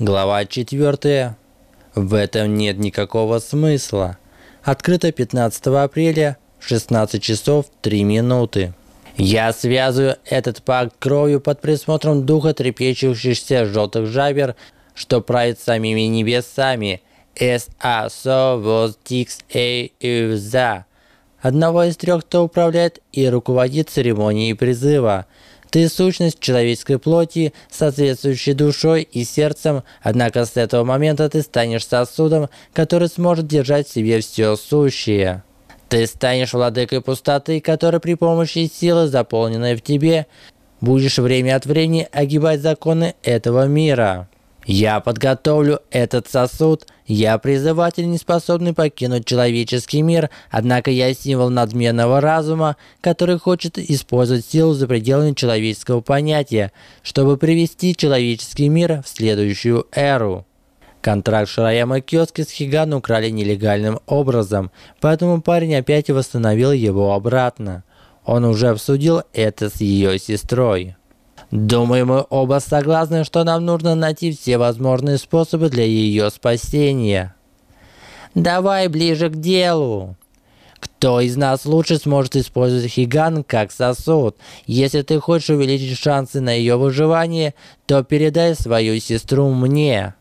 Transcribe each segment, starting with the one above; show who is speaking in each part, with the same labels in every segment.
Speaker 1: Глава 4. В этом нет никакого смысла. Открыто 15 апреля, 16 часов 3 минуты. Я связываю этот пакт кровью под присмотром духа трепещущихся желтых жабер, что правит самими небесами. С.А. Со воз Тикс Эй За. Одного из трех, кто управляет и руководит церемонией призыва – ты сущность человеческой плоти, соответствующей душой и сердцем, однако с этого момента ты станешь сосудом, который сможет держать в себе все сущее. Ты станешь владыкой пустоты, который при помощи силы, заполненной в тебе, будешь время от времени огибать законы этого мира. Я подготовлю этот сосуд. Я призыватель, не способный покинуть человеческий мир, однако я символ надменного разума, который хочет использовать силу за пределами человеческого понятия, чтобы привести человеческий мир в следующую эру. Контракт Шараяма Киоски с Хиган украли нелегальным образом, поэтому парень опять восстановил его обратно. Он уже обсудил это с ее сестрой. Думаю, мы оба согласны, что нам нужно найти все возможные способы для ее спасения. Давай ближе к делу. Кто из нас лучше сможет использовать Хиган как сосуд? Если ты хочешь увеличить шансы на ее выживание, то передай свою сестру мне.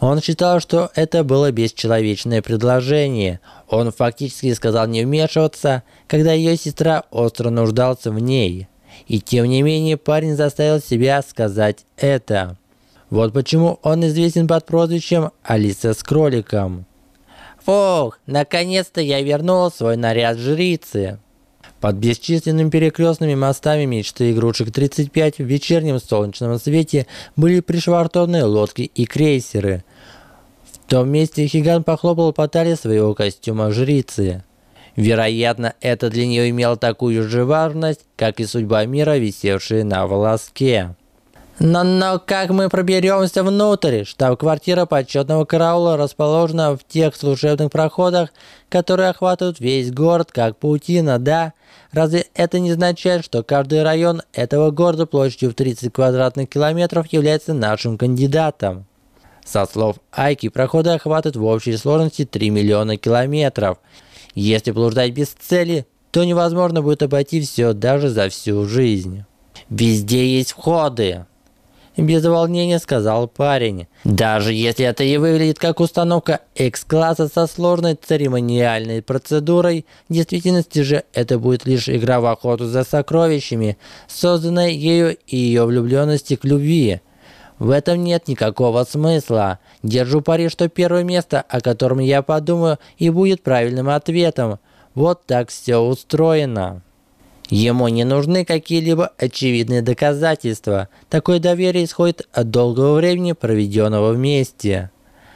Speaker 1: Он считал, что это было бесчеловечное предложение. Он фактически сказал не вмешиваться, когда ее сестра остро нуждался в ней. И тем не менее парень заставил себя сказать это. Вот почему он известен под прозвищем Алиса с кроликом. Фух, наконец-то я вернул свой наряд жрицы. Под бесчисленными перекрестными мостами мечты игрушек 35 в вечернем солнечном свете были пришвартованы лодки и крейсеры. В том месте Хиган похлопал по талии своего костюма жрицы. Вероятно, это для нее имело такую же важность, как и судьба мира, висевшая на волоске. Но, но как мы проберемся внутрь? Штаб-квартира почетного караула расположена в тех служебных проходах, которые охватывают весь город, как паутина, да? Разве это не означает, что каждый район этого города площадью в 30 квадратных километров является нашим кандидатом? Со слов Айки, проходы охватывают в общей сложности 3 миллиона километров – если блуждать без цели, то невозможно будет обойти все даже за всю жизнь. Везде есть входы. Без волнения сказал парень. Даже если это и выглядит как установка X-класса со сложной церемониальной процедурой, в действительности же это будет лишь игра в охоту за сокровищами, созданная ею и ее влюбленности к любви. В этом нет никакого смысла. Держу пари, что первое место, о котором я подумаю, и будет правильным ответом. Вот так все устроено. Ему не нужны какие-либо очевидные доказательства. Такое доверие исходит от долгого времени, проведенного вместе.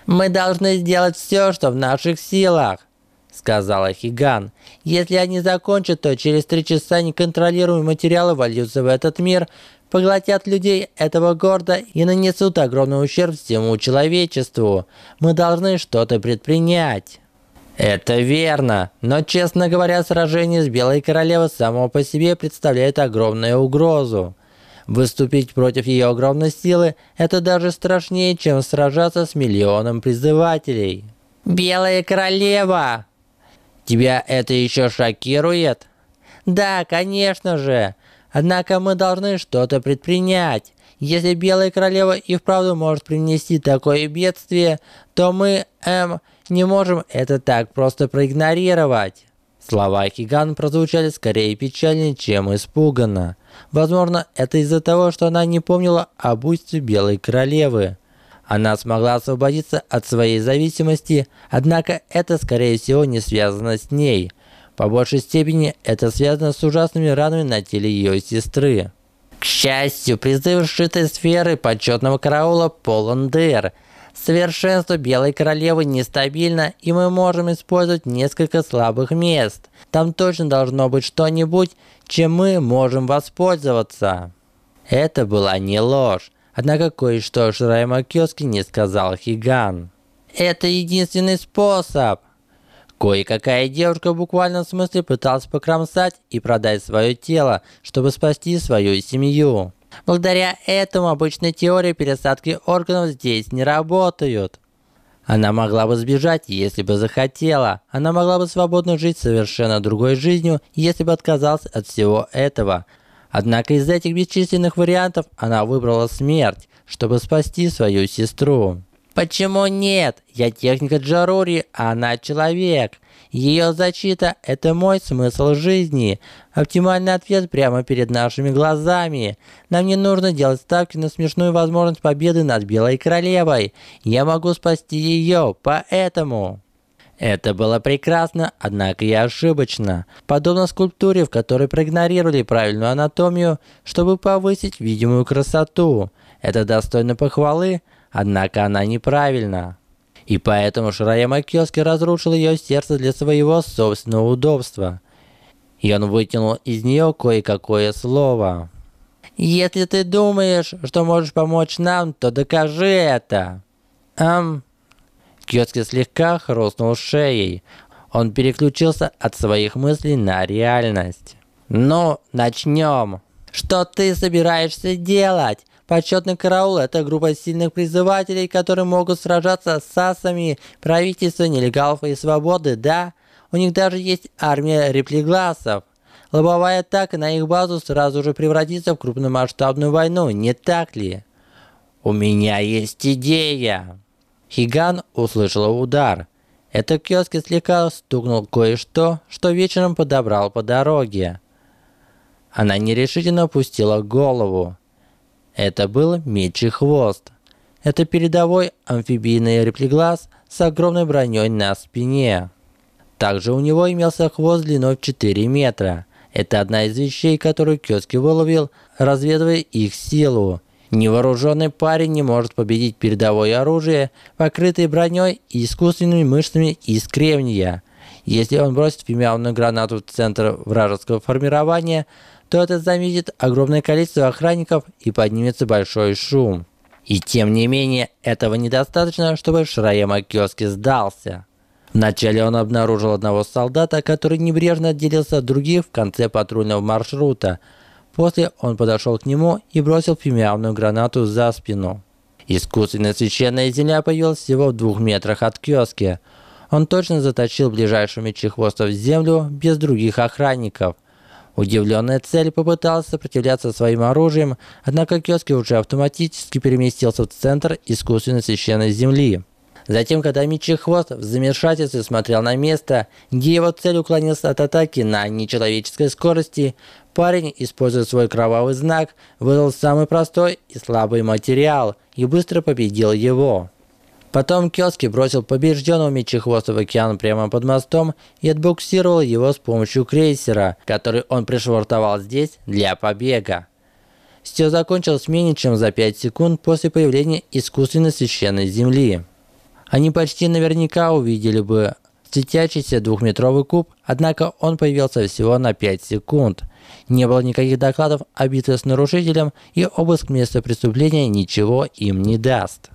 Speaker 1: «Мы должны сделать все, что в наших силах», — сказала Хиган. «Если они закончат, то через три часа неконтролируемые материалы вольются в этот мир, поглотят людей этого города и нанесут огромный ущерб всему человечеству. Мы должны что-то предпринять. Это верно, но, честно говоря, сражение с Белой Королевой само по себе представляет огромную угрозу. Выступить против ее огромной силы – это даже страшнее, чем сражаться с миллионом призывателей. Белая Королева! Тебя это еще шокирует? Да, конечно же. Однако мы должны что-то предпринять. Если Белая Королева и вправду может принести такое бедствие, то мы, эм, не можем это так просто проигнорировать. Слова Хиган прозвучали скорее печальнее, чем испуганно. Возможно, это из-за того, что она не помнила об убийстве Белой Королевы. Она смогла освободиться от своей зависимости, однако это, скорее всего, не связано с ней – по большей степени это связано с ужасными ранами на теле ее сестры. К счастью, призыв сшитой сферы почетного караула полон дыр. Совершенство Белой Королевы нестабильно, и мы можем использовать несколько слабых мест. Там точно должно быть что-нибудь, чем мы можем воспользоваться. Это была не ложь. Однако кое-что Шрайма Кёски не сказал Хиган. Это единственный способ. Кое-какая девушка в буквальном смысле пыталась покромсать и продать свое тело, чтобы спасти свою семью. Благодаря этому обычные теории пересадки органов здесь не работают. Она могла бы сбежать, если бы захотела. Она могла бы свободно жить совершенно другой жизнью, если бы отказалась от всего этого. Однако из этих бесчисленных вариантов она выбрала смерть, чтобы спасти свою сестру. Почему нет? Я техника Джарури, а она человек. Ее защита – это мой смысл жизни. Оптимальный ответ прямо перед нашими глазами. Нам не нужно делать ставки на смешную возможность победы над Белой Королевой. Я могу спасти ее, поэтому... Это было прекрасно, однако и ошибочно. Подобно скульптуре, в которой проигнорировали правильную анатомию, чтобы повысить видимую красоту. Это достойно похвалы, однако она неправильна. И поэтому Шраяма Кёски разрушил ее сердце для своего собственного удобства. И он вытянул из нее кое-какое слово. «Если ты думаешь, что можешь помочь нам, то докажи это!» Ам... Кёски слегка хрустнул шеей. Он переключился от своих мыслей на реальность. «Ну, начнем!» «Что ты собираешься делать? Почетный караул – это группа сильных призывателей, которые могут сражаться с САСами, правительства, нелегалов и свободы, да? У них даже есть армия реплигласов. Лобовая атака на их базу сразу же превратится в крупномасштабную войну, не так ли? У меня есть идея. Хиган услышал удар. Это киоски слегка стукнул кое-что, что вечером подобрал по дороге. Она нерешительно опустила голову. Это был мечий хвост. Это передовой амфибийный реплиглаз с огромной броней на спине. Также у него имелся хвост длиной в 4 метра. Это одна из вещей, которую Кёски выловил, разведывая их силу. Невооруженный парень не может победить передовое оружие, покрытое броней и искусственными мышцами из кремния. Если он бросит фимиальную гранату в центр вражеского формирования, то это заметит огромное количество охранников и поднимется большой шум. И тем не менее, этого недостаточно, чтобы Шраяма Кёски сдался. Вначале он обнаружил одного солдата, который небрежно отделился от других в конце патрульного маршрута. После он подошел к нему и бросил фимиальную гранату за спину. Искусственная священная земля появилась всего в двух метрах от киоски. Он точно заточил ближайшего мечехвоста в землю без других охранников. Удивленная цель попыталась сопротивляться своим оружием, однако Кёски уже автоматически переместился в центр искусственной священной земли. Затем, когда Мичи Хвост в замешательстве смотрел на место, где его цель уклонился от атаки на нечеловеческой скорости, парень, используя свой кровавый знак, выдал самый простой и слабый материал и быстро победил его. Потом Кёски бросил побежденного мечехвоста в океан прямо под мостом и отбуксировал его с помощью крейсера, который он пришвартовал здесь для побега. Все закончилось менее чем за 5 секунд после появления искусственной священной земли. Они почти наверняка увидели бы светящийся двухметровый куб, однако он появился всего на 5 секунд. Не было никаких докладов о битве с нарушителем, и обыск места преступления ничего им не даст.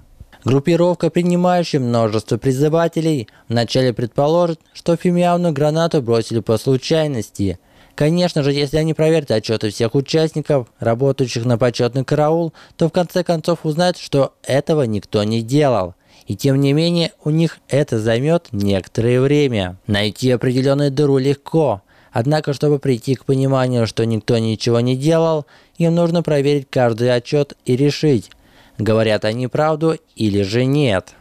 Speaker 1: Группировка, принимающая множество призывателей, вначале предположит, что фимиальную гранату бросили по случайности. Конечно же, если они проверят отчеты всех участников, работающих на почетный караул, то в конце концов узнают, что этого никто не делал. И тем не менее, у них это займет некоторое время. Найти определенную дыру легко. Однако, чтобы прийти к пониманию, что никто ничего не делал, им нужно проверить каждый отчет и решить, говорят они правду или же нет.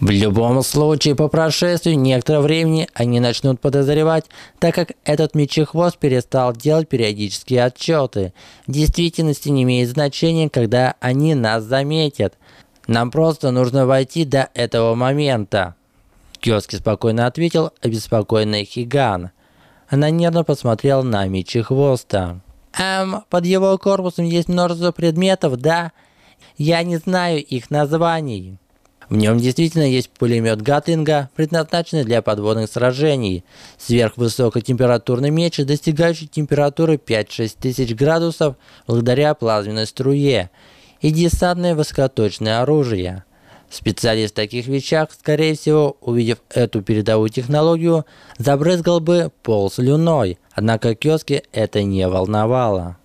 Speaker 1: В любом случае, по прошествии некоторого времени они начнут подозревать, так как этот мечехвост перестал делать периодические отчеты. В действительности не имеет значения, когда они нас заметят. Нам просто нужно войти до этого момента. Киоски спокойно ответил обеспокоенный Хиган. Она нервно посмотрела на мечехвоста. «Эм, под его корпусом есть множество предметов, да?» Я не знаю их названий. В нем действительно есть пулемет Гатлинга, предназначенный для подводных сражений, сверхвысокотемпературный меч, достигающий температуры 5-6 тысяч градусов благодаря плазменной струе, и десантное высокоточное оружие. Специалист в таких вещах, скорее всего, увидев эту передовую технологию, забрызгал бы пол слюной, однако Кёски это не волновало.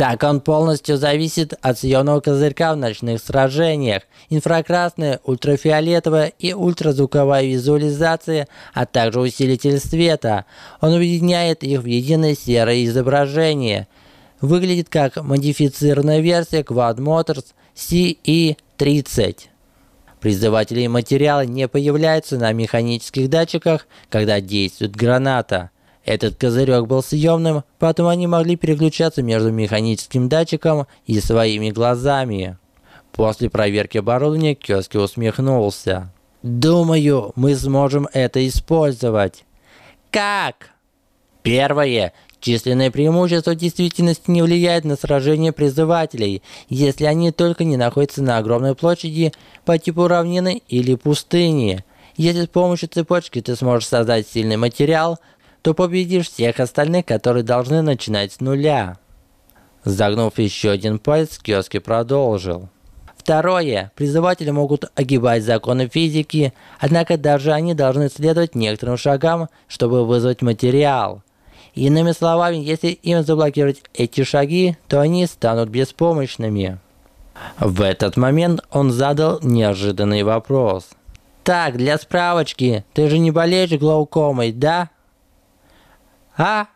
Speaker 1: Так он полностью зависит от съемного козырька в ночных сражениях. Инфракрасная, ультрафиолетовая и ультразвуковая визуализация, а также усилитель света. Он объединяет их в единое серое изображение. Выглядит как модифицированная версия Quad Motors CE30. Призыватели материала не появляются на механических датчиках, когда действует граната – этот козырек был съемным, поэтому они могли переключаться между механическим датчиком и своими глазами. После проверки оборудования Кёски усмехнулся. «Думаю, мы сможем это использовать». «Как?» Первое. Численное преимущество действительности не влияет на сражение призывателей, если они только не находятся на огромной площади по типу равнины или пустыни. Если с помощью цепочки ты сможешь создать сильный материал, то победишь всех остальных, которые должны начинать с нуля. Загнув еще один палец, Киоски продолжил. Второе. Призыватели могут огибать законы физики, однако даже они должны следовать некоторым шагам, чтобы вызвать материал. Иными словами, если им заблокировать эти шаги, то они станут беспомощными. В этот момент он задал неожиданный вопрос. «Так, для справочки, ты же не болеешь глаукомой, да?» А?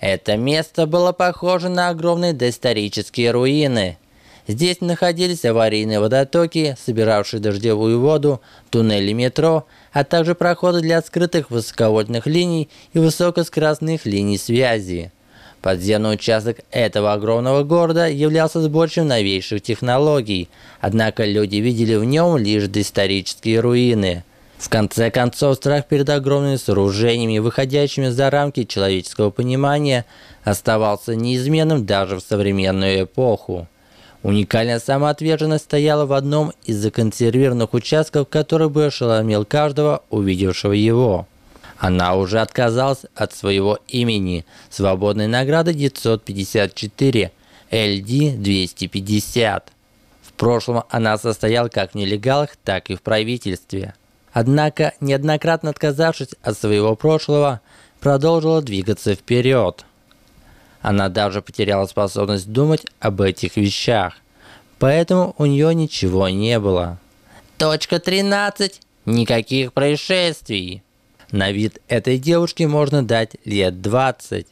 Speaker 1: Это место было похоже на огромные доисторические руины. Здесь находились аварийные водотоки, собиравшие дождевую воду, туннели метро, а также проходы для скрытых высоковольтных линий и высокоскоростных линий связи. Подземный участок этого огромного города являлся сборищем новейших технологий, однако люди видели в нем лишь доисторические руины – в конце концов, страх перед огромными сооружениями, выходящими за рамки человеческого понимания, оставался неизменным даже в современную эпоху. Уникальная самоотверженность стояла в одном из законсервированных участков, который бы ошеломил каждого, увидевшего его. Она уже отказалась от своего имени, свободной награды 954, LD 250. В прошлом она состояла как в нелегалах, так и в правительстве. Однако, неоднократно отказавшись от своего прошлого, продолжила двигаться вперед. Она даже потеряла способность думать об этих вещах, поэтому у нее ничего не было. Точка 13. Никаких происшествий. На вид этой девушки можно дать лет 20.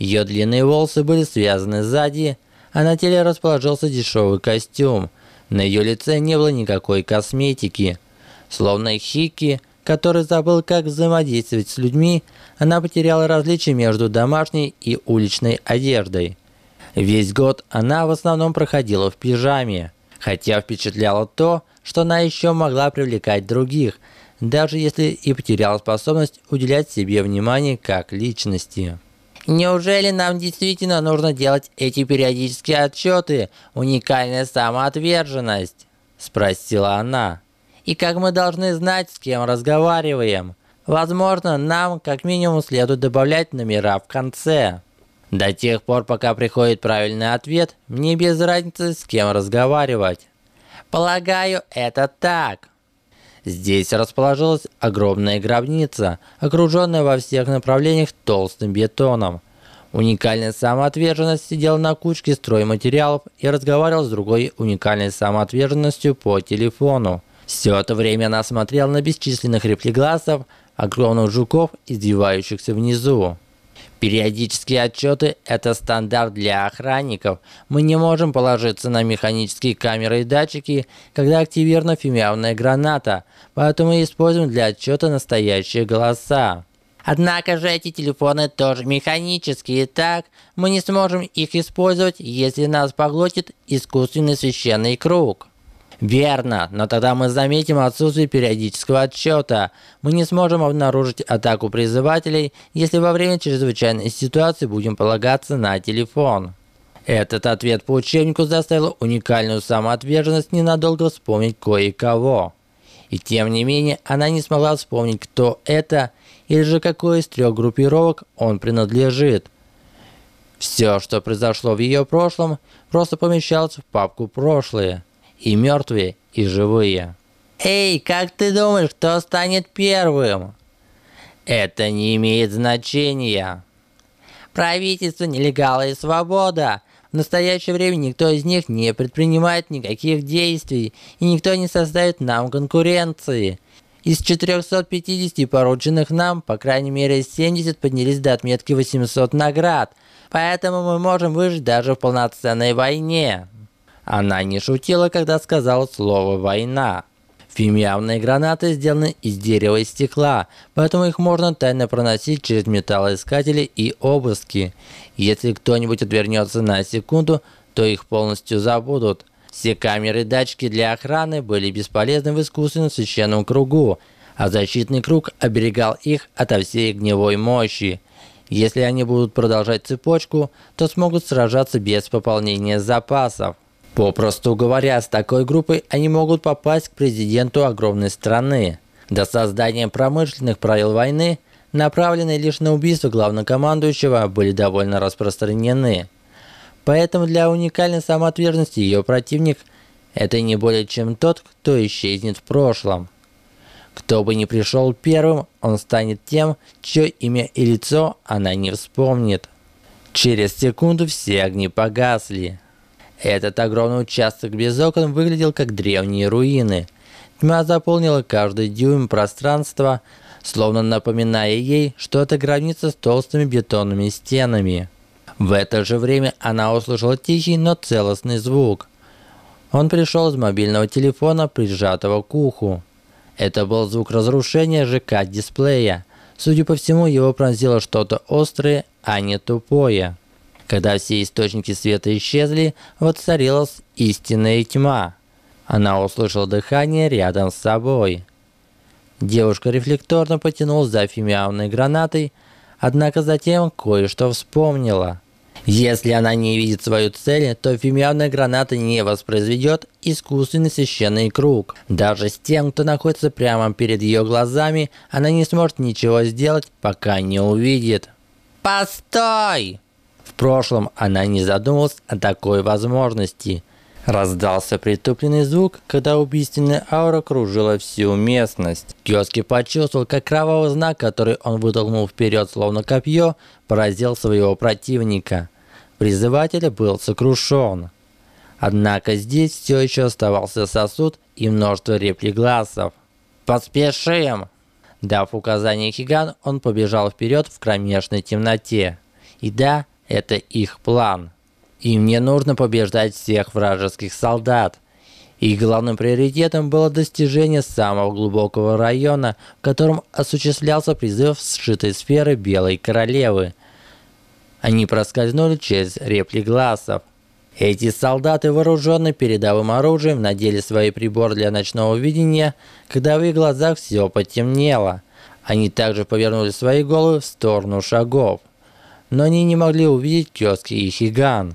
Speaker 1: Ее длинные волосы были связаны сзади, а на теле расположился дешевый костюм. На ее лице не было никакой косметики – Словно Хики, который забыл, как взаимодействовать с людьми, она потеряла различие между домашней и уличной одеждой. Весь год она в основном проходила в пижаме, хотя впечатляло то, что она еще могла привлекать других, даже если и потеряла способность уделять себе внимание как личности. Неужели нам действительно нужно делать эти периодические отчеты? Уникальная самоотверженность? Спросила она и как мы должны знать, с кем разговариваем. Возможно, нам как минимум следует добавлять номера в конце. До тех пор, пока приходит правильный ответ, мне без разницы, с кем разговаривать. Полагаю, это так. Здесь расположилась огромная гробница, окруженная во всех направлениях толстым бетоном. Уникальная самоотверженность сидел на кучке стройматериалов и разговаривал с другой уникальной самоотверженностью по телефону. Все это время она смотрела на бесчисленных реплигласов, огромных жуков, издевающихся внизу. Периодические отчеты – это стандарт для охранников. Мы не можем положиться на механические камеры и датчики, когда активирована фимиамная граната, поэтому используем для отчета настоящие голоса. Однако же эти телефоны тоже механические, так мы не сможем их использовать, если нас поглотит искусственный священный круг. Верно, но тогда мы заметим отсутствие периодического отчета. Мы не сможем обнаружить атаку призывателей, если во время чрезвычайной ситуации будем полагаться на телефон. Этот ответ по учебнику заставил уникальную самоотверженность ненадолго вспомнить кое-кого. И тем не менее, она не смогла вспомнить, кто это, или же какой из трех группировок он принадлежит. Все, что произошло в ее прошлом, просто помещалось в папку «Прошлое» и мертвые, и живые. Эй, как ты думаешь, кто станет первым? Это не имеет значения. Правительство, нелегалы и свобода. В настоящее время никто из них не предпринимает никаких действий, и никто не составит нам конкуренции. Из 450 порученных нам, по крайней мере 70 поднялись до отметки 800 наград, поэтому мы можем выжить даже в полноценной войне. Она не шутила, когда сказала слово «война». Фимиамные гранаты сделаны из дерева и стекла, поэтому их можно тайно проносить через металлоискатели и обыски. Если кто-нибудь отвернется на секунду, то их полностью забудут. Все камеры и датчики для охраны были бесполезны в искусственном священном кругу, а защитный круг оберегал их ото всей огневой мощи. Если они будут продолжать цепочку, то смогут сражаться без пополнения запасов. Попросту говоря, с такой группой они могут попасть к президенту огромной страны. До создания промышленных правил войны, направленные лишь на убийство главнокомандующего, были довольно распространены. Поэтому для уникальной самоотверженности ее противник – это не более чем тот, кто исчезнет в прошлом. Кто бы ни пришел первым, он станет тем, чье имя и лицо она не вспомнит. Через секунду все огни погасли. Этот огромный участок без окон выглядел как древние руины. Тьма заполнила каждый дюйм пространства, словно напоминая ей, что это граница с толстыми бетонными стенами. В это же время она услышала тихий, но целостный звук. Он пришел из мобильного телефона, прижатого к уху. Это был звук разрушения ЖК-дисплея. Судя по всему, его пронзило что-то острое, а не тупое. Когда все источники света исчезли, воцарилась истинная тьма. Она услышала дыхание рядом с собой. Девушка рефлекторно потянулась за фимиамной гранатой, однако затем кое-что вспомнила. Если она не видит свою цель, то фимиамная граната не воспроизведет искусственный священный круг. Даже с тем, кто находится прямо перед ее глазами, она не сможет ничего сделать, пока не увидит. «Постой!» В прошлом она не задумывалась о такой возможности. Раздался притупленный звук, когда убийственная аура кружила всю местность. Киоски почувствовал, как кровавый знак, который он вытолкнул вперед словно копье, поразил своего противника. Призыватель был сокрушен. Однако здесь все еще оставался сосуд и множество реплигласов. «Поспешим!» Дав указание Хиган, он побежал вперед в кромешной темноте. И да, это их план. Им не нужно побеждать всех вражеских солдат. Их главным приоритетом было достижение самого глубокого района, в котором осуществлялся призыв сшитой сферы Белой Королевы. Они проскользнули через репли глазов. Эти солдаты, вооруженные передовым оружием, надели свои приборы для ночного видения, когда в их глазах все потемнело. Они также повернули свои головы в сторону шагов но они не могли увидеть Кёски и Хиган.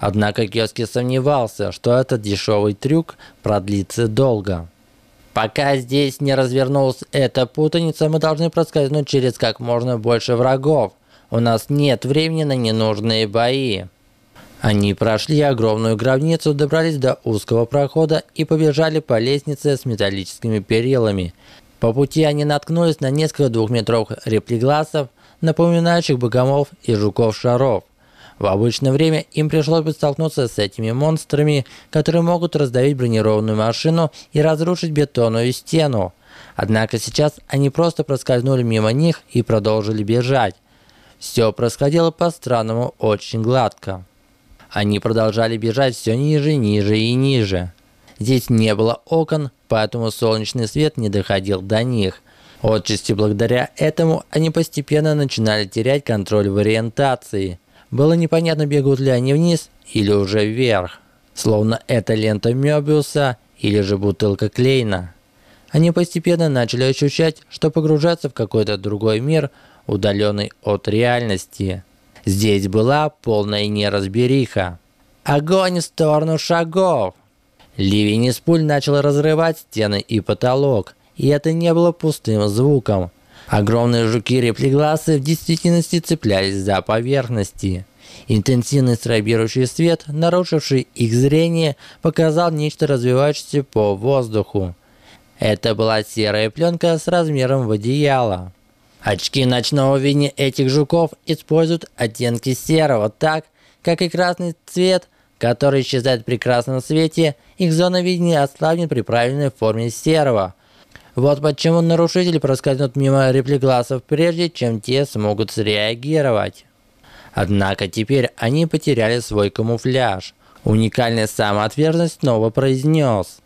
Speaker 1: Однако Кёски сомневался, что этот дешевый трюк продлится долго. Пока здесь не развернулась эта путаница, мы должны проскользнуть через как можно больше врагов. У нас нет времени на ненужные бои. Они прошли огромную гробницу, добрались до узкого прохода и побежали по лестнице с металлическими перилами. По пути они наткнулись на несколько двухметровых реплигласов, напоминающих богомолов и жуков-шаров. В обычное время им пришлось бы столкнуться с этими монстрами, которые могут раздавить бронированную машину и разрушить бетонную стену. Однако сейчас они просто проскользнули мимо них и продолжили бежать. Все происходило по-странному очень гладко. Они продолжали бежать все ниже, ниже и ниже. Здесь не было окон, поэтому солнечный свет не доходил до них. Отчасти благодаря этому они постепенно начинали терять контроль в ориентации. Было непонятно, бегут ли они вниз или уже вверх. Словно это лента Мёбиуса или же бутылка Клейна. Они постепенно начали ощущать, что погружаются в какой-то другой мир, удаленный от реальности. Здесь была полная неразбериха. Огонь в сторону шагов! Ливень из пуль начал разрывать стены и потолок и это не было пустым звуком. Огромные жуки-реплигласы в действительности цеплялись за поверхности. Интенсивный стробирующий свет, нарушивший их зрение, показал нечто развивающееся по воздуху. Это была серая пленка с размером в одеяло. Очки ночного видения этих жуков используют оттенки серого так, как и красный цвет, который исчезает при красном свете, их зона видения ослабнет при правильной форме серого. Вот почему нарушители проскользнут мимо реплигласов прежде, чем те смогут среагировать. Однако теперь они потеряли свой камуфляж. Уникальная самоотверженность снова произнес.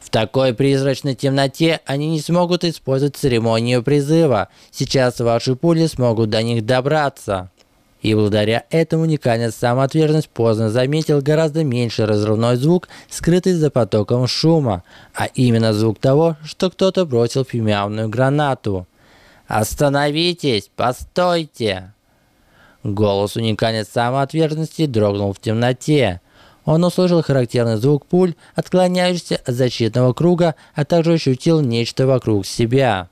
Speaker 1: В такой призрачной темноте они не смогут использовать церемонию призыва. Сейчас ваши пули смогут до них добраться. И благодаря этому уникальная самоотверженность поздно заметил гораздо меньший разрывной звук, скрытый за потоком шума, а именно звук того, что кто-то бросил фимиамную гранату. «Остановитесь! Постойте!» Голос уникальной самоотверженности дрогнул в темноте. Он услышал характерный звук пуль, отклоняющийся от защитного круга, а также ощутил нечто вокруг себя.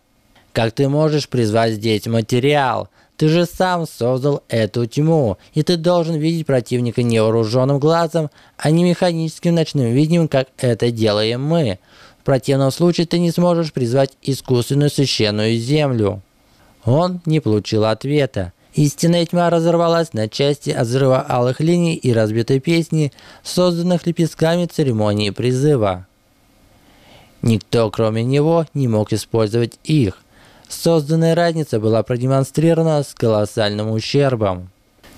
Speaker 1: «Как ты можешь призвать здесь материал? Ты же сам создал эту тьму, и ты должен видеть противника невооруженным глазом, а не механическим ночным видением, как это делаем мы. В противном случае ты не сможешь призвать искусственную священную землю». Он не получил ответа. Истинная тьма разорвалась на части от взрыва алых линий и разбитой песни, созданных лепестками церемонии призыва. Никто, кроме него, не мог использовать их. Созданная разница была продемонстрирована с колоссальным ущербом.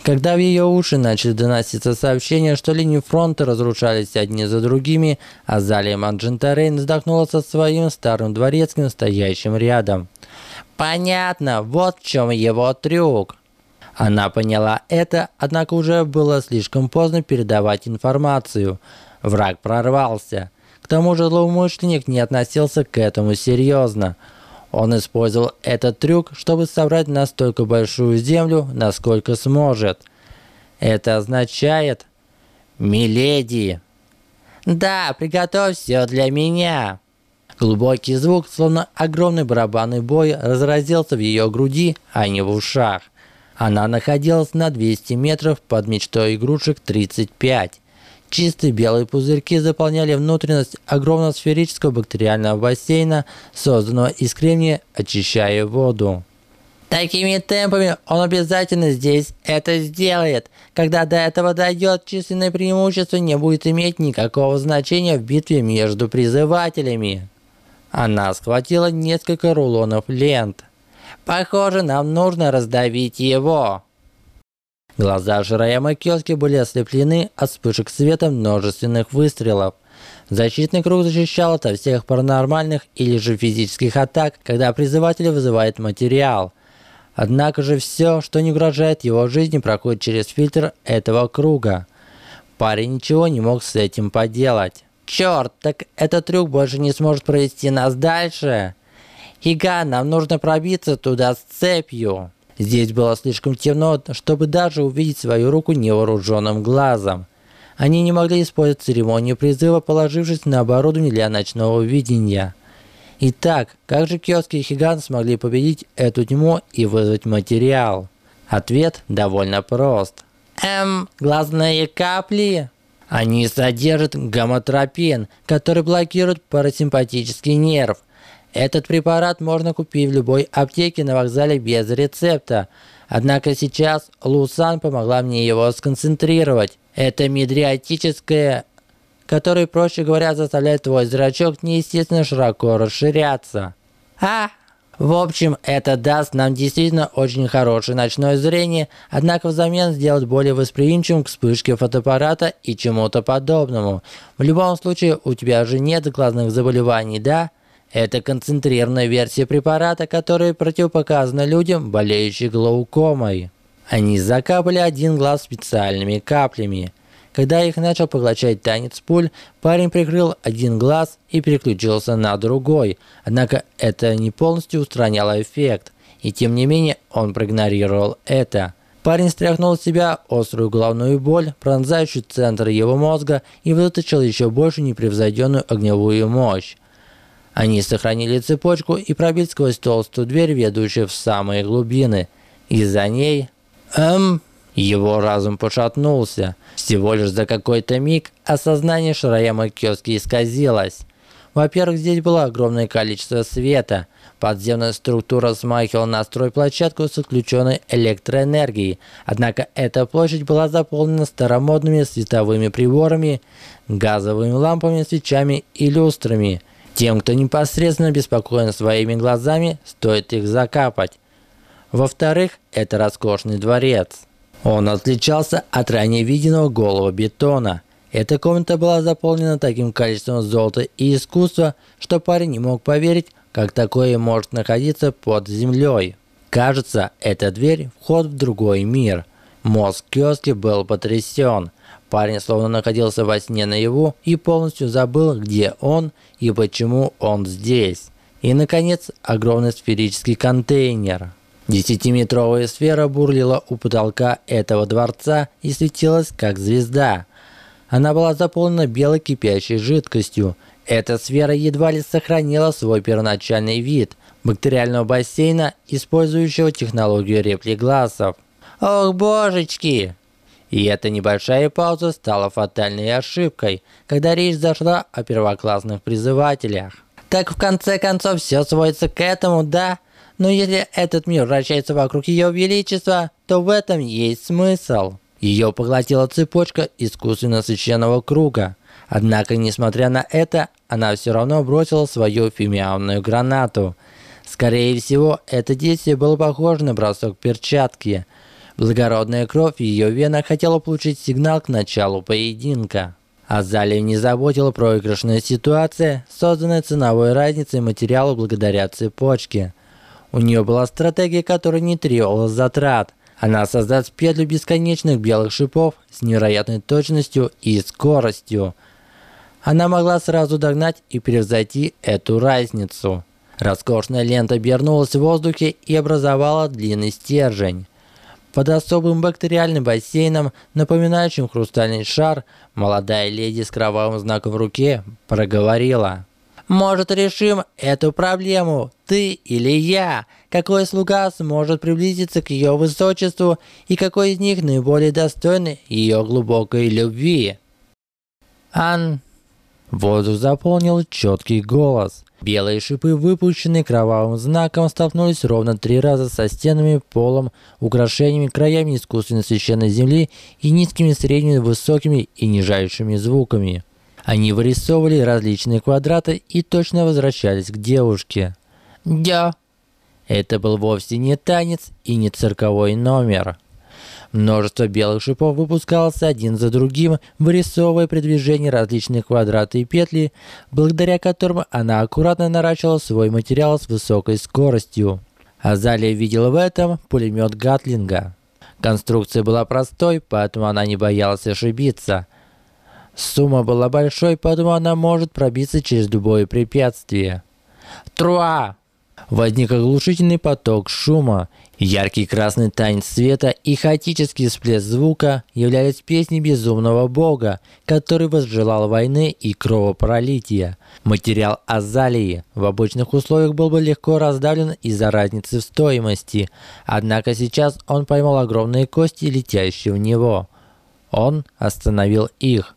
Speaker 1: Когда в ее уши начали доноситься сообщения, что линии фронта разрушались одни за другими, Азалия Манджентарейн вздохнула со своим старым дворецким, стоящим рядом. «Понятно, вот в чем его трюк. Она поняла это, однако уже было слишком поздно передавать информацию. Враг прорвался. К тому же злоумышленник не относился к этому серьезно. Он использовал этот трюк, чтобы собрать настолько большую землю, насколько сможет. Это означает... «Миледи!» «Да, приготовь все для меня!» Глубокий звук, словно огромный барабанный бой, разразился в ее груди, а не в ушах. Она находилась на 200 метров под мечтой игрушек 35. Чистые белые пузырьки заполняли внутренность огромного сферического бактериального бассейна, созданного из кремния, очищая воду. Такими темпами он обязательно здесь это сделает. Когда до этого дойдет, численное преимущество не будет иметь никакого значения в битве между призывателями. Она схватила несколько рулонов лент. Похоже, нам нужно раздавить его. Глаза Жираяма Кёски были ослеплены от вспышек света множественных выстрелов. Защитный круг защищал от всех паранормальных или же физических атак, когда призыватель вызывает материал. Однако же все, что не угрожает его жизни, проходит через фильтр этого круга. Парень ничего не мог с этим поделать. Черт, так этот трюк больше не сможет провести нас дальше. Хига, нам нужно пробиться туда с цепью. Здесь было слишком темно, чтобы даже увидеть свою руку невооруженным глазом. Они не могли использовать церемонию призыва, положившись на оборудование для ночного видения. Итак, как же Киоски и Хиган смогли победить эту тьму и вызвать материал? Ответ довольно прост. Эм, глазные капли? Они содержат гомотропин, который блокирует парасимпатический нерв – этот препарат можно купить в любой аптеке на вокзале без рецепта. Однако сейчас Лусан помогла мне его сконцентрировать. Это мидриотическое, которое, проще говоря, заставляет твой зрачок неестественно широко расширяться. А, в общем, это даст нам действительно очень хорошее ночное зрение, однако взамен сделать более восприимчивым к вспышке фотоаппарата и чему-то подобному. В любом случае, у тебя же нет глазных заболеваний, да? Это концентрированная версия препарата, которая противопоказана людям, болеющим глаукомой. Они закапали один глаз специальными каплями. Когда их начал поглощать танец пуль, парень прикрыл один глаз и переключился на другой. Однако это не полностью устраняло эффект. И тем не менее он проигнорировал это. Парень стряхнул с себя острую головную боль, пронзающую центр его мозга и вытащил еще больше непревзойденную огневую мощь. Они сохранили цепочку и пробили сквозь толстую дверь, ведущую в самые глубины. И за ней... Эм... Его разум пошатнулся. Всего лишь за какой-то миг осознание Шраяма Кёски исказилось. Во-первых, здесь было огромное количество света. Подземная структура смахивала на стройплощадку с отключенной электроэнергией. Однако эта площадь была заполнена старомодными световыми приборами, газовыми лампами, свечами и люстрами. Тем, кто непосредственно беспокоен своими глазами, стоит их закапать. Во-вторых, это роскошный дворец. Он отличался от ранее виденного голого бетона. Эта комната была заполнена таким количеством золота и искусства, что парень не мог поверить, как такое может находиться под землей. Кажется, эта дверь – вход в другой мир. Мозг киоски был потрясен. Парень словно находился во сне наяву и полностью забыл, где он и почему он здесь. И, наконец, огромный сферический контейнер. Десятиметровая сфера бурлила у потолка этого дворца и светилась как звезда. Она была заполнена белой кипящей жидкостью. Эта сфера едва ли сохранила свой первоначальный вид бактериального бассейна, использующего технологию реплигласов. Ох, божечки! И эта небольшая пауза стала фатальной ошибкой, когда речь зашла о первоклассных призывателях. Так в конце концов все сводится к этому, да? Но если этот мир вращается вокруг Ее Величества, то в этом есть смысл. Ее поглотила цепочка искусственно священного круга. Однако, несмотря на это, она все равно бросила свою фимиамную гранату. Скорее всего, это действие было похоже на бросок перчатки. Благородная кровь ее венах хотела получить сигнал к началу поединка. Азалию не заботила проигрышная ситуация, созданная ценовой разницей материала благодаря цепочке. У нее была стратегия, которая не требовала затрат. Она создаст петлю бесконечных белых шипов с невероятной точностью и скоростью. Она могла сразу догнать и превзойти эту разницу. Роскошная лента обернулась в воздухе и образовала длинный стержень. Под особым бактериальным бассейном, напоминающим хрустальный шар, молодая леди с кровавым знаком в руке проговорила. Может, решим эту проблему, ты или я? Какой слуга сможет приблизиться к ее высочеству и какой из них наиболее достойный ее глубокой любви? Ан. Воздух заполнил четкий голос. Белые шипы, выпущенные кровавым знаком, столкнулись ровно три раза со стенами, полом, украшениями, краями искусственной священной земли и низкими, средними, высокими и нижайшими звуками. Они вырисовывали различные квадраты и точно возвращались к девушке. «Дя!» Это был вовсе не танец и не цирковой номер. Множество белых шипов выпускалось один за другим, вырисовывая при движении различные квадраты и петли, благодаря которым она аккуратно наращивала свой материал с высокой скоростью. Азалия видела в этом пулемет Гатлинга. Конструкция была простой, поэтому она не боялась ошибиться. Сумма была большой, поэтому она может пробиться через любое препятствие. Труа! Возник оглушительный поток шума. Яркий красный танец света и хаотический всплеск звука являлись песней безумного бога, который возжелал войны и кровопролития. Материал Азалии в обычных условиях был бы легко раздавлен из-за разницы в стоимости, однако сейчас он поймал огромные кости, летящие в него. Он остановил их.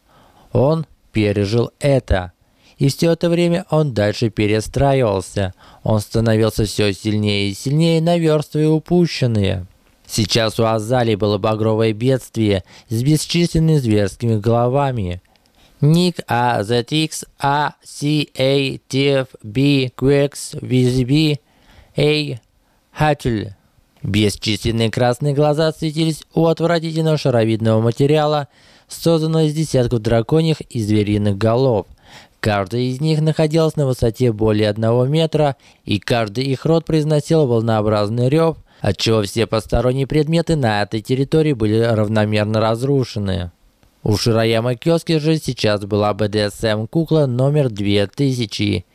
Speaker 1: Он пережил это. И все это время он дальше перестраивался. Он становился все сильнее и сильнее, наверстывая упущенные. Сейчас у Азали было багровое бедствие с бесчисленными зверскими головами. Ник А, ZX, А, C, A, TF, B, QX, VZB, A, Хатель. Бесчисленные красные глаза светились у отвратительного шаровидного материала, созданного из десятков драконьих и звериных голов. Каждая из них находилась на высоте более одного метра, и каждый их рот произносил волнообразный рев, отчего все посторонние предметы на этой территории были равномерно разрушены. У Шираяма Кёски же сейчас была BDSM кукла номер 2000.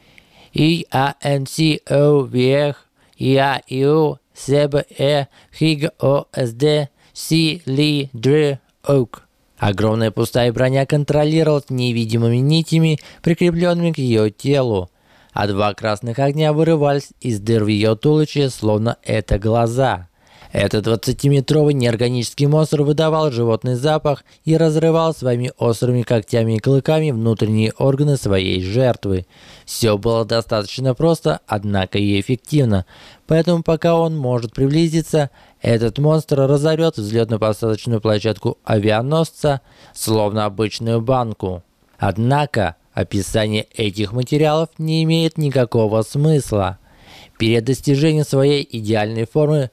Speaker 1: И А Н С О Вех Я Ио Себ Э Хиг О С Д Си Ли Др Ок. Огромная пустая броня контролировалась невидимыми нитями, прикрепленными к ее телу, а два красных огня вырывались из дыр в ее туловище, словно это глаза. Этот 20-метровый неорганический монстр выдавал животный запах и разрывал своими острыми когтями и клыками внутренние органы своей жертвы. Все было достаточно просто, однако и эффективно. Поэтому пока он может приблизиться, этот монстр разорвет взлетно-посадочную площадку авианосца, словно обычную банку. Однако, описание этих материалов не имеет никакого смысла. Перед достижением своей идеальной формы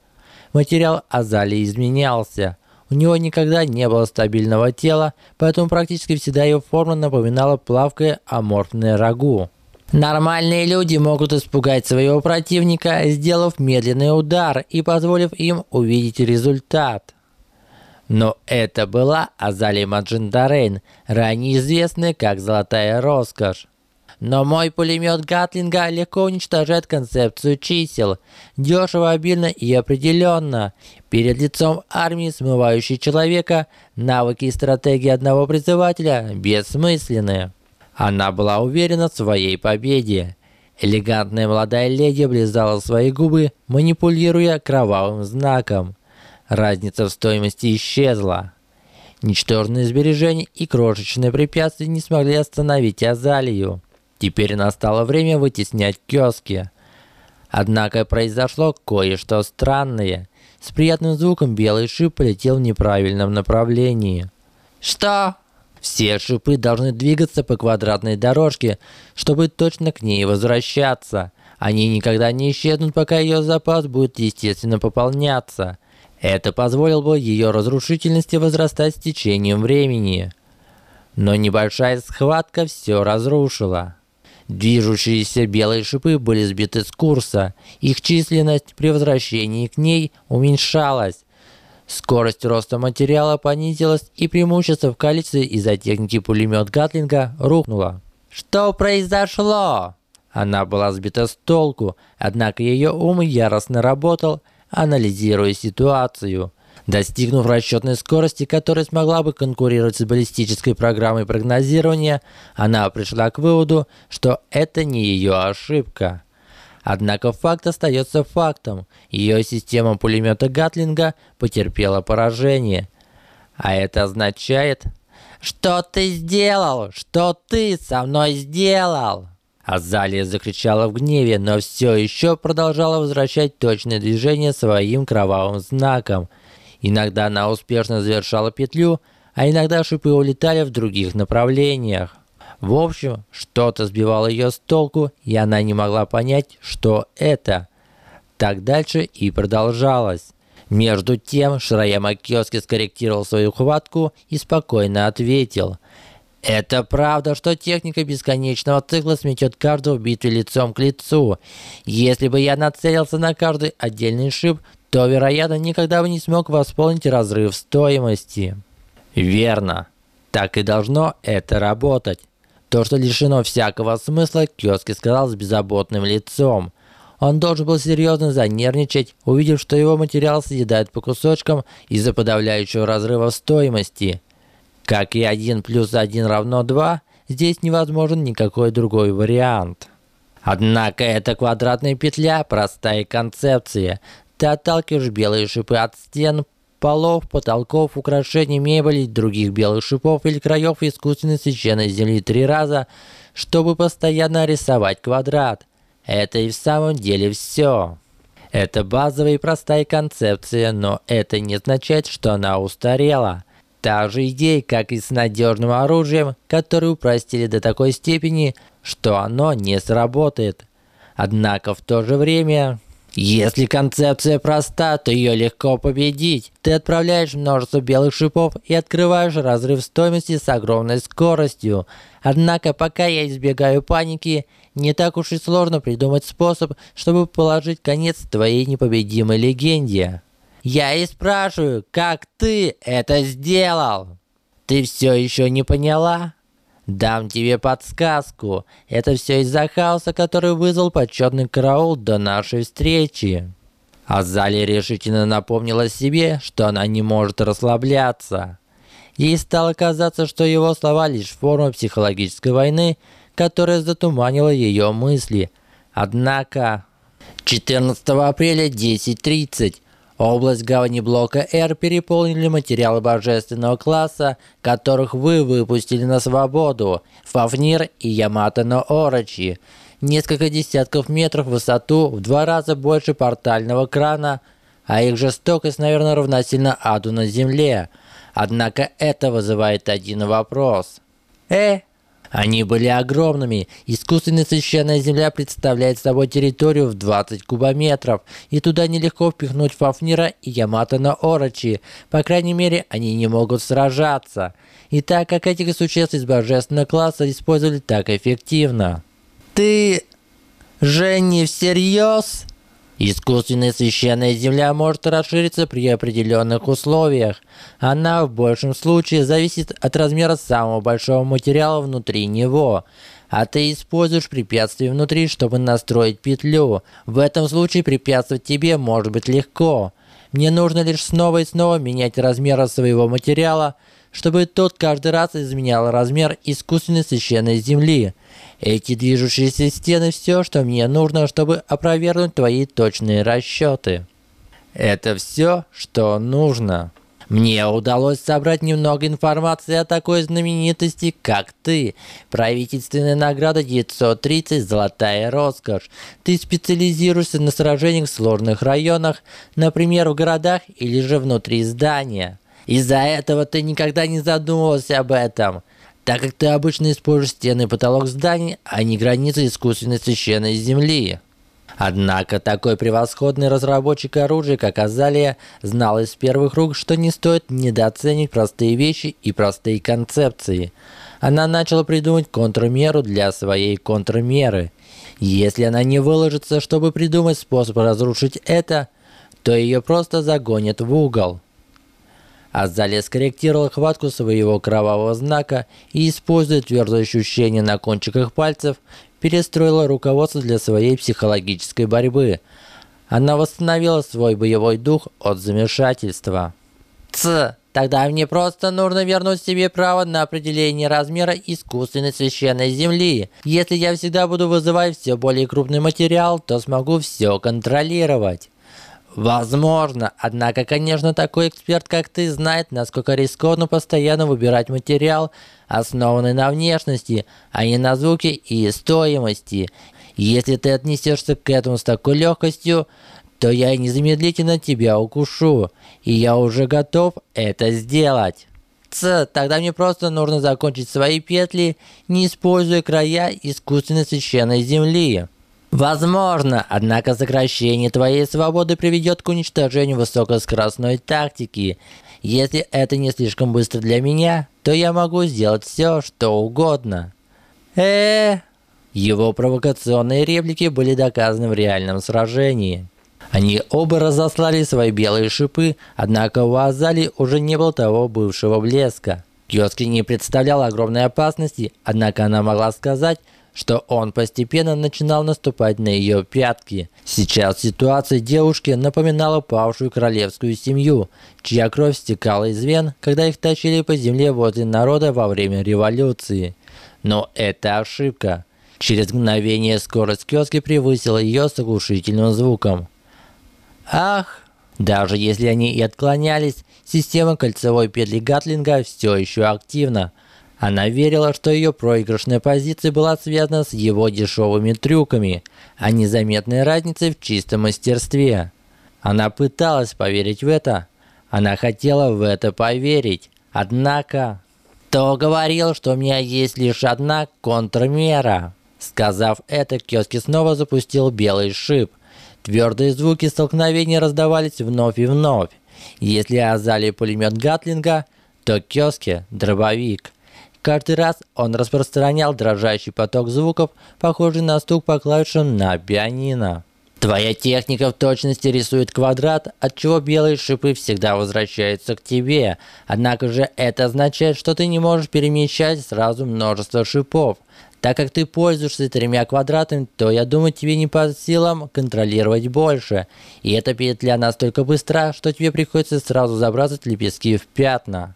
Speaker 1: материал Азали изменялся. У него никогда не было стабильного тела, поэтому практически всегда его форма напоминала плавкое аморфное рагу. Нормальные люди могут испугать своего противника, сделав медленный удар и позволив им увидеть результат. Но это была Азали Маджиндарейн, ранее известная как Золотая Роскошь. Но мой пулемет Гатлинга легко уничтожает концепцию чисел. Дешево, обильно и определенно. Перед лицом армии, смывающей человека, навыки и стратегии одного призывателя бессмысленны. Она была уверена в своей победе. Элегантная молодая леди облизала свои губы, манипулируя кровавым знаком. Разница в стоимости исчезла. Ничтожные сбережения и крошечные препятствия не смогли остановить Азалию. Теперь настало время вытеснять киоски. Однако произошло кое-что странное. С приятным звуком белый шип полетел в неправильном направлении. «Что?» Все шипы должны двигаться по квадратной дорожке, чтобы точно к ней возвращаться. Они никогда не исчезнут, пока ее запас будет естественно пополняться. Это позволило бы ее разрушительности возрастать с течением времени. Но небольшая схватка все разрушила. Движущиеся белые шипы были сбиты с курса. Их численность при возвращении к ней уменьшалась. Скорость роста материала понизилась и преимущество в количестве из-за техники пулемет Гатлинга рухнуло. Что произошло? Она была сбита с толку, однако ее ум яростно работал, анализируя ситуацию. Достигнув расчетной скорости, которая смогла бы конкурировать с баллистической программой прогнозирования, она пришла к выводу, что это не ее ошибка. Однако факт остается фактом. Ее система пулемета Гатлинга потерпела поражение. А это означает... «Что ты сделал? Что ты со мной сделал?» Азалия закричала в гневе, но все еще продолжала возвращать точное движение своим кровавым знаком. Иногда она успешно завершала петлю, а иногда шипы улетали в других направлениях. В общем, что-то сбивало ее с толку, и она не могла понять, что это. Так дальше и продолжалось. Между тем, Шраяма Киоски скорректировал свою хватку и спокойно ответил. «Это правда, что техника бесконечного цикла сметет каждого в битве лицом к лицу. Если бы я нацелился на каждый отдельный шип, то, вероятно, никогда бы не смог восполнить разрыв стоимости». «Верно. Так и должно это работать. То, что лишено всякого смысла, Кёски сказал с беззаботным лицом. Он должен был серьезно занервничать, увидев, что его материал съедает по кусочкам из-за подавляющего разрыва стоимости. Как и 1 плюс 1 равно 2, здесь невозможен никакой другой вариант. Однако эта квадратная петля – простая концепция. Ты отталкиваешь белые шипы от стен, полов, потолков, украшений, мебели, других белых шипов или краев искусственной священной земли три раза, чтобы постоянно рисовать квадрат. Это и в самом деле все. Это базовая и простая концепция, но это не означает, что она устарела. Та же идея, как и с надежным оружием, которое упростили до такой степени, что оно не сработает. Однако в то же время если концепция проста, то ее легко победить. Ты отправляешь множество белых шипов и открываешь разрыв стоимости с огромной скоростью. Однако, пока я избегаю паники, не так уж и сложно придумать способ, чтобы положить конец твоей непобедимой легенде. Я и спрашиваю, как ты это сделал? Ты все еще не поняла? Дам тебе подсказку. Это все из-за хаоса, который вызвал почетный караул до нашей встречи. Азали решительно напомнила себе, что она не может расслабляться. Ей стало казаться, что его слова лишь форма психологической войны, которая затуманила ее мысли. Однако... 14 апреля 10.30. Область гавани блока R переполнили материалы божественного класса, которых вы выпустили на свободу, Фавнир и Ямато на Орочи. Несколько десятков метров в высоту, в два раза больше портального крана, а их жестокость, наверное, равносильно аду на земле. Однако это вызывает один вопрос. Э, они были огромными. Искусственно священная земля представляет собой территорию в 20 кубометров, и туда нелегко впихнуть Фафнира и Ямато на Орочи. По крайней мере, они не могут сражаться. И так как этих существ из божественного класса использовали так эффективно. Ты же не всерьез? Искусственная священная земля может расшириться при определенных условиях. Она в большем случае зависит от размера самого большого материала внутри него. А ты используешь препятствие внутри, чтобы настроить петлю. В этом случае препятствовать тебе может быть легко. Мне нужно лишь снова и снова менять размеры своего материала, чтобы тот каждый раз изменял размер искусственной священной земли. Эти движущиеся стены все, что мне нужно, чтобы опровергнуть твои точные расчеты. Это все, что нужно. Мне удалось собрать немного информации о такой знаменитости, как ты. Правительственная награда 930 «Золотая роскошь». Ты специализируешься на сражениях в сложных районах, например, в городах или же внутри здания. Из-за этого ты никогда не задумывался об этом так как ты обычно используешь стены и потолок зданий, а не границы искусственной священной земли. Однако такой превосходный разработчик оружия, как Азалия, знал из первых рук, что не стоит недооценивать простые вещи и простые концепции. Она начала придумать контрмеру для своей контрмеры. Если она не выложится, чтобы придумать способ разрушить это, то ее просто загонят в угол. Азалия скорректировала хватку своего кровавого знака и, используя твердое ощущение на кончиках пальцев, перестроила руководство для своей психологической борьбы. Она восстановила свой боевой дух от замешательства. Ц, тогда мне просто нужно вернуть себе право на определение размера искусственной священной земли. Если я всегда буду вызывать все более крупный материал, то смогу все контролировать. Возможно, однако, конечно, такой эксперт, как ты, знает, насколько рискованно постоянно выбирать материал, основанный на внешности, а не на звуке и стоимости. Если ты отнесешься к этому с такой легкостью, то я незамедлительно тебя укушу, и я уже готов это сделать. Ц, тогда мне просто нужно закончить свои петли, не используя края искусственной священной земли. Возможно, однако сокращение твоей свободы приведет к уничтожению высокоскоростной тактики. Если это не слишком быстро для меня, то я могу сделать все, что угодно. э Его провокационные реплики были доказаны в реальном сражении. Они оба разослали свои белые шипы, однако у Азали уже не было того бывшего блеска. Киоски не представлял огромной опасности, однако она могла сказать, что он постепенно начинал наступать на ее пятки. Сейчас ситуация девушки напоминала павшую королевскую семью, чья кровь стекала из вен, когда их тащили по земле возле народа во время революции. Но это ошибка. Через мгновение скорость киоски превысила ее с оглушительным звуком. Ах! Даже если они и отклонялись, система кольцевой петли Гатлинга все еще активна. Она верила, что ее проигрышная позиция была связана с его дешевыми трюками, а не заметной разницей в чистом мастерстве. Она пыталась поверить в это. Она хотела в это поверить. Однако... «Кто говорил, что у меня есть лишь одна контрмера?» Сказав это, Кёски снова запустил белый шип. Твердые звуки столкновения раздавались вновь и вновь. Если Азали пулемет Гатлинга, то Кёски – дробовик. Каждый раз он распространял дрожащий поток звуков, похожий на стук по клавишам на пианино. Твоя техника в точности рисует квадрат, от чего белые шипы всегда возвращаются к тебе. Однако же это означает, что ты не можешь перемещать сразу множество шипов. Так как ты пользуешься тремя квадратами, то я думаю тебе не по силам контролировать больше. И эта петля настолько быстра, что тебе приходится сразу забрасывать лепестки в пятна.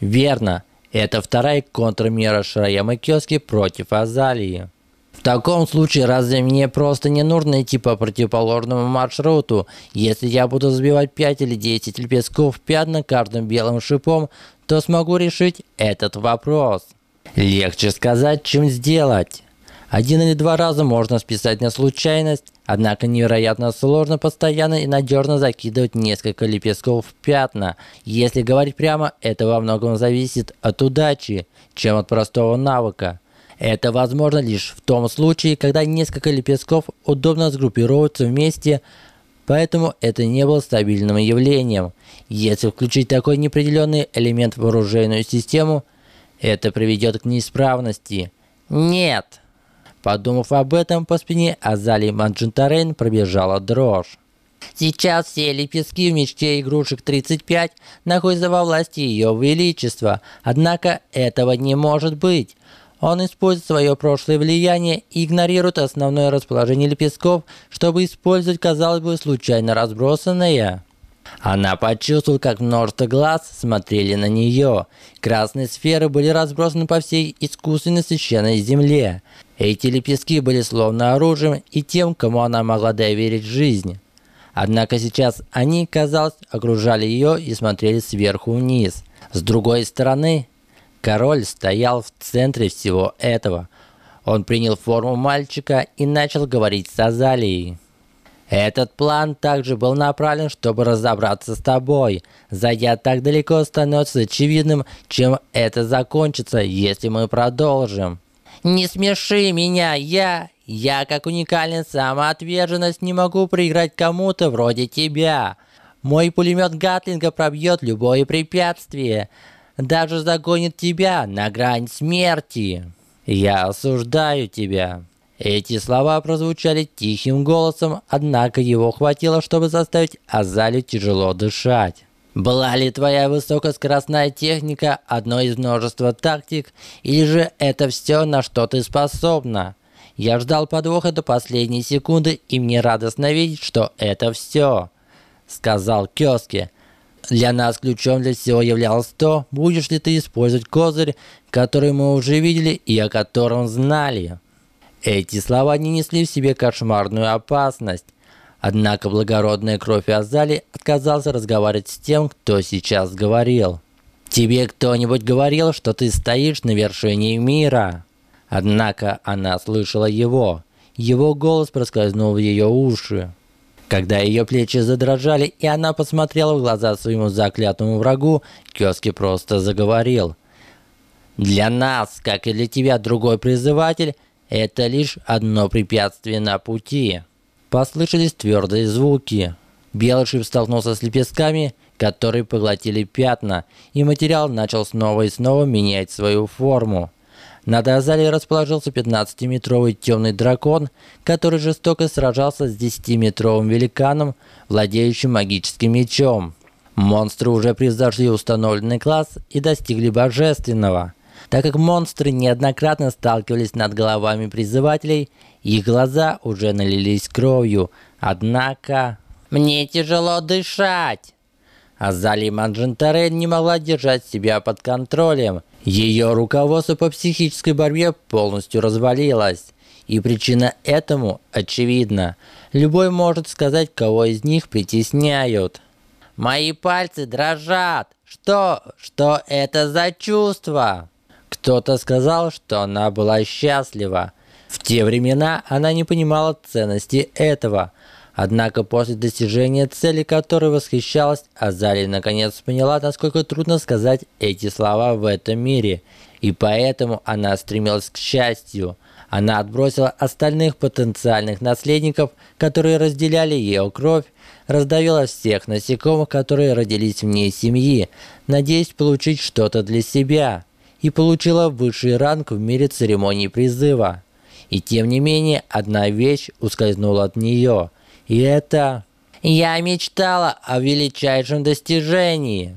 Speaker 1: Верно. Это вторая контрмера Шраяма Кёски против Азалии. В таком случае разве мне просто не нужно идти по противоположному маршруту? Если я буду забивать 5 или 10 лепестков пятна каждым белым шипом, то смогу решить этот вопрос. Легче сказать, чем сделать. Один или два раза можно списать на случайность, однако невероятно сложно постоянно и надежно закидывать несколько лепестков в пятна. Если говорить прямо, это во многом зависит от удачи, чем от простого навыка. Это возможно лишь в том случае, когда несколько лепестков удобно сгруппируются вместе, поэтому это не было стабильным явлением. Если включить такой неопределенный элемент в оружейную систему, это приведет к неисправности. Нет! Подумав об этом, по спине Азали Манджентарейн пробежала дрожь. Сейчас все лепестки в мечте игрушек 35 находятся во власти Ее Величества, однако этого не может быть. Он использует свое прошлое влияние и игнорирует основное расположение лепестков, чтобы использовать, казалось бы, случайно разбросанное. Она почувствовала, как множество глаз смотрели на нее. Красные сферы были разбросаны по всей искусственно священной земле. Эти лепестки были словно оружием и тем, кому она могла доверить жизнь. Однако сейчас они, казалось, окружали ее и смотрели сверху вниз. С другой стороны, король стоял в центре всего этого. Он принял форму мальчика и начал говорить с Азалией. Этот план также был направлен, чтобы разобраться с тобой. Зайдя так далеко, становится очевидным, чем это закончится, если мы продолжим. Не смеши меня, я... Я, как уникальная самоотверженность, не могу проиграть кому-то вроде тебя. Мой пулемет Гатлинга пробьет любое препятствие. Даже загонит тебя на грань смерти. Я осуждаю тебя. Эти слова прозвучали тихим голосом, однако его хватило, чтобы заставить Азалю тяжело дышать. Была ли твоя высокоскоростная техника одной из множества тактик, или же это все, на что ты способна? Я ждал подвоха до последней секунды, и мне радостно видеть, что это все, сказал Кёски. Для нас ключом для всего являлось то, будешь ли ты использовать козырь, который мы уже видели и о котором знали. Эти слова не несли в себе кошмарную опасность. Однако благородная кровь Азали отказался разговаривать с тем, кто сейчас говорил. «Тебе кто-нибудь говорил, что ты стоишь на вершине мира?» Однако она слышала его. Его голос проскользнул в ее уши. Когда ее плечи задрожали, и она посмотрела в глаза своему заклятому врагу, Кёски просто заговорил. «Для нас, как и для тебя, другой призыватель – это лишь одно препятствие на пути. Послышались твердые звуки. Белый шип столкнулся с лепестками, которые поглотили пятна, и материал начал снова и снова менять свою форму. Над Азалией расположился 15-метровый темный дракон, который жестоко сражался с 10-метровым великаном, владеющим магическим мечом. Монстры уже превзошли установленный класс и достигли божественного. Так как монстры неоднократно сталкивались над головами призывателей, их глаза уже налились кровью. Однако... «Мне тяжело дышать!» Азали Манджентаре не могла держать себя под контролем. Ее руководство по психической борьбе полностью развалилось. И причина этому очевидна. Любой может сказать, кого из них притесняют. «Мои пальцы дрожат! Что? Что это за чувство?» Кто-то сказал, что она была счастлива. В те времена она не понимала ценности этого. Однако после достижения цели, которой восхищалась, Азалия наконец поняла, насколько трудно сказать эти слова в этом мире. И поэтому она стремилась к счастью. Она отбросила остальных потенциальных наследников, которые разделяли ее кровь, раздавила всех насекомых, которые родились вне семьи, надеясь получить что-то для себя и получила высший ранг в мире церемоний призыва. И тем не менее, одна вещь ускользнула от нее. И это... «Я мечтала о величайшем достижении!»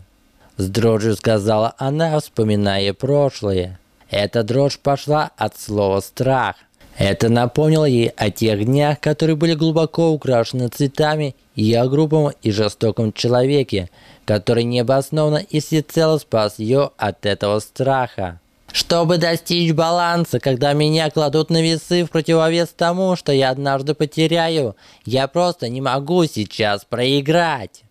Speaker 1: С дрожью сказала она, вспоминая прошлое. Эта дрожь пошла от слова «страх». Это напомнило ей о тех днях, которые были глубоко украшены цветами, и о грубом и жестоком человеке, который необоснованно и всецело спас ее от этого страха. Чтобы достичь баланса, когда меня кладут на весы в противовес тому, что я однажды потеряю, я просто не могу сейчас проиграть.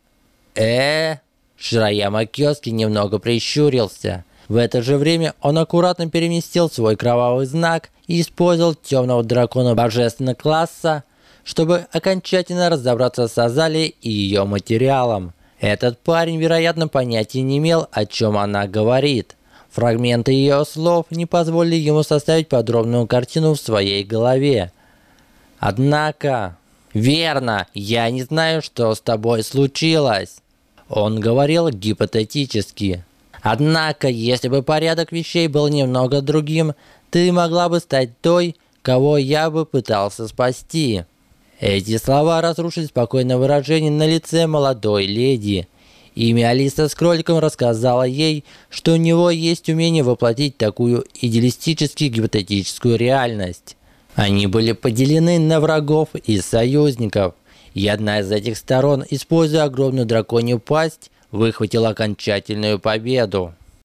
Speaker 1: Э? Шираяма Кёски немного прищурился. В это же время он аккуратно переместил свой кровавый знак и использовал темного дракона божественного класса, чтобы окончательно разобраться с Азалией и ее материалом. Этот парень, вероятно, понятия не имел, о чем она говорит. Фрагменты ее слов не позволили ему составить подробную картину в своей голове. Однако... «Верно, я не знаю, что с тобой случилось». Он говорил гипотетически. Однако, если бы порядок вещей был немного другим, ты могла бы стать той, кого я бы пытался спасти. Эти слова разрушили спокойное выражение на лице молодой леди. Имя Алиса с кроликом рассказала ей, что у него есть умение воплотить такую идеалистически гипотетическую реальность. Они были поделены на врагов и союзников, и одна из этих сторон, используя огромную драконью пасть, выхватила окончательную победу.